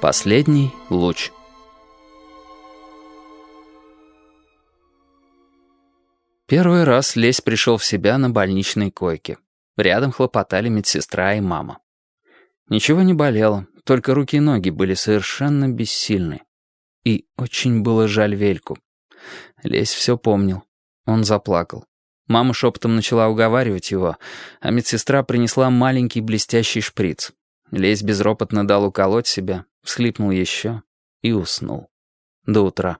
Последний луч. Первый раз Лесь пришел в себя на больничной койке. Рядом хлопотали медсестра и мама. Ничего не болело, только руки и ноги были совершенно бессильны. И очень было жаль Вельку. Лесь все помнил. Он заплакал. Мама шепотом начала уговаривать его, а медсестра принесла маленький блестящий шприц. Лесь безропотно дал уколоть себя, всхлипнул еще и уснул. До утра.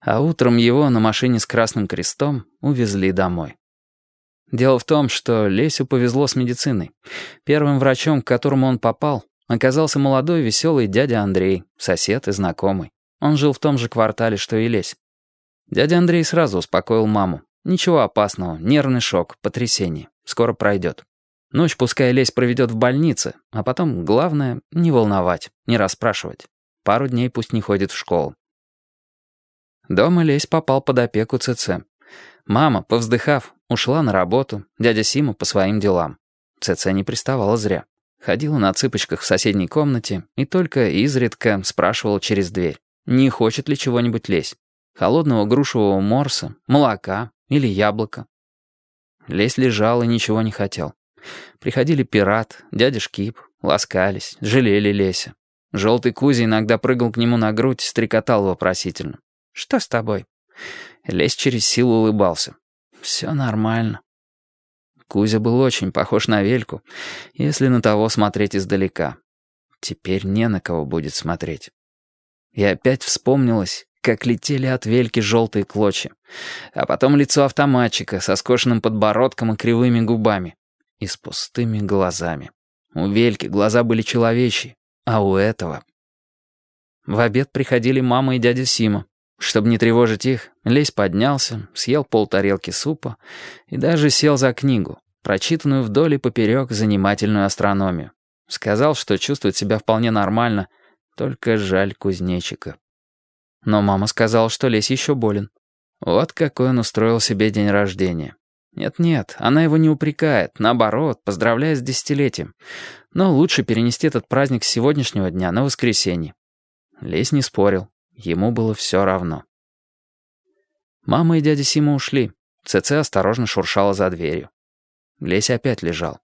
А утром его на машине с красным крестом увезли домой. Дело в том, что Лесю повезло с медициной. Первым врачом, к которому он попал, оказался молодой веселый дядя Андрей, сосед и знакомый. Он жил в том же квартале, что и Лесь. Дядя Андрей сразу успокоил маму. Ничего опасного, нервный шок, потрясение. Скоро пройдет. Ночь пускай Лесь проведет в больнице, а потом, главное, не волновать, не расспрашивать. Пару дней пусть не ходит в школу. Дома Лесь попал под опеку ЦЦ. Мама, повздыхав, ушла на работу, дядя Сима по своим делам. ЦЦ не приставала зря. Ходила на цыпочках в соседней комнате и только изредка спрашивала через дверь, не хочет ли чего-нибудь лезть. Холодного грушевого морса, молока или яблока. Лесь лежал и ничего не хотел. Приходили пират, дядя Шкип, ласкались, жалели Леся. Желтый Кузя иногда прыгал к нему на грудь, стрекотал вопросительно. «Что с тобой?» Лесь через силу улыбался. «Все нормально». Кузя был очень похож на Вельку, если на того смотреть издалека. Теперь не на кого будет смотреть. И опять вспомнилось, как летели от Вельки желтые клочья. А потом лицо автоматчика со скошенным подбородком и кривыми губами и с пустыми глазами. У Вельки глаза были человечьи, а у этого... В обед приходили мама и дядя Сима. Чтобы не тревожить их, Лесь поднялся, съел полтарелки супа и даже сел за книгу, прочитанную вдоль и поперек занимательную астрономию. Сказал, что чувствует себя вполне нормально, только жаль кузнечика. Но мама сказала, что Лесь еще болен. Вот какой он устроил себе день рождения. Нет-нет, она его не упрекает, наоборот, поздравляет с десятилетием. Но лучше перенести этот праздник с сегодняшнего дня на воскресенье. Лесь не спорил, ему было все равно. Мама и дядя Сима ушли. ЦЦ осторожно шуршала за дверью. Лесь опять лежал.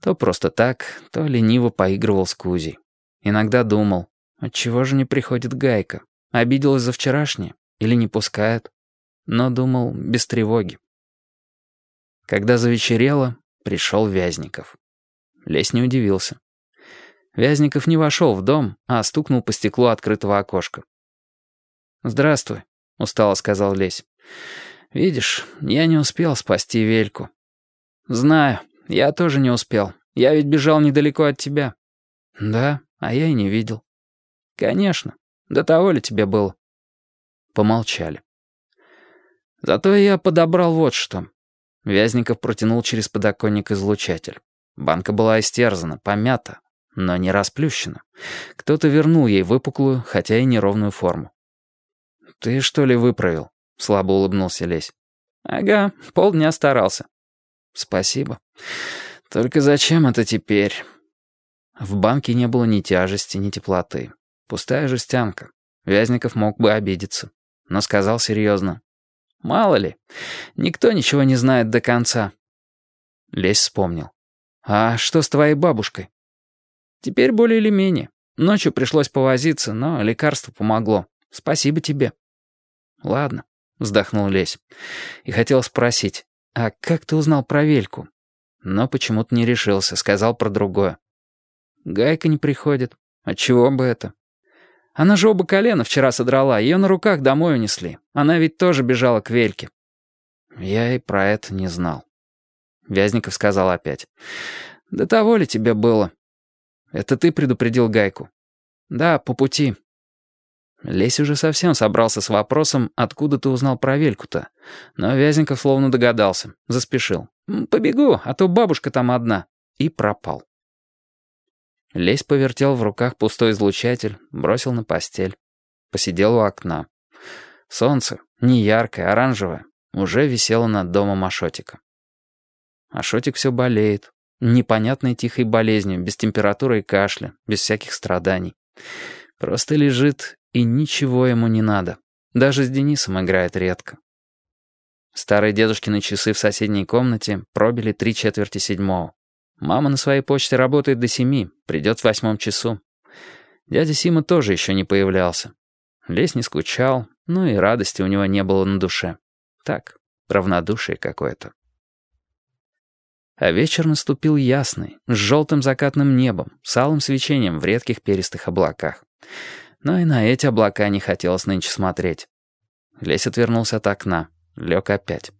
То просто так, то лениво поигрывал с Кузей. Иногда думал, отчего же не приходит Гайка? Обиделась за вчерашнее? Или не пускает? Но думал без тревоги. Когда завечерело, пришел Вязников. Лесь не удивился. Вязников не вошел в дом, а стукнул по стеклу открытого окошка. «Здравствуй», — устало сказал Лесь. «Видишь, я не успел спасти Вельку». «Знаю, я тоже не успел. Я ведь бежал недалеко от тебя». «Да, а я и не видел». «Конечно. До того ли тебе было?» Помолчали. «Зато я подобрал вот что. Вязников протянул через подоконник излучатель. Банка была истерзана, помята, но не расплющена. Кто-то вернул ей выпуклую, хотя и неровную форму. «Ты что ли выправил?» — слабо улыбнулся Лесь. «Ага, полдня старался». «Спасибо. Только зачем это теперь?» В банке не было ни тяжести, ни теплоты. Пустая жестянка. Вязников мог бы обидеться. Но сказал серьезно. Мало ли. Никто ничего не знает до конца. Лесь вспомнил. «А что с твоей бабушкой?» «Теперь более или менее. Ночью пришлось повозиться, но лекарство помогло. Спасибо тебе». «Ладно», — вздохнул Лесь. И хотел спросить, «А как ты узнал про Вельку?» Но почему-то не решился, сказал про другое. «Гайка не приходит. Отчего бы это?» Она же оба колена вчера содрала, ее на руках домой унесли. Она ведь тоже бежала к Вельке». Я и про это не знал. Вязников сказал опять. «Да того ли тебе было?» «Это ты предупредил Гайку?» «Да, по пути». Лесь уже совсем собрался с вопросом, откуда ты узнал про Вельку-то. Но Вязников словно догадался, заспешил. «Побегу, а то бабушка там одна». И пропал. Лесь повертел в руках пустой излучатель, бросил на постель. Посидел у окна. Солнце, не яркое, оранжевое, уже висело над домом Ашотика. Ашотик все болеет. Непонятной тихой болезнью, без температуры и кашля, без всяких страданий. Просто лежит, и ничего ему не надо. Даже с Денисом играет редко. Старые дедушкины часы в соседней комнате пробили три четверти седьмого. Мама на своей почте работает до семи, придет в восьмом часу. Дядя Сима тоже еще не появлялся. Лесь не скучал, ну и радости у него не было на душе. Так, равнодушие какое-то. А вечер наступил ясный, с желтым закатным небом, с алым свечением в редких перистых облаках. Но и на эти облака не хотелось нынче смотреть. Лесь отвернулся от окна, лег опять.